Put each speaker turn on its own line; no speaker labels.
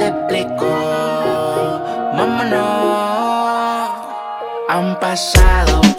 te explico, vámonos. Han pasado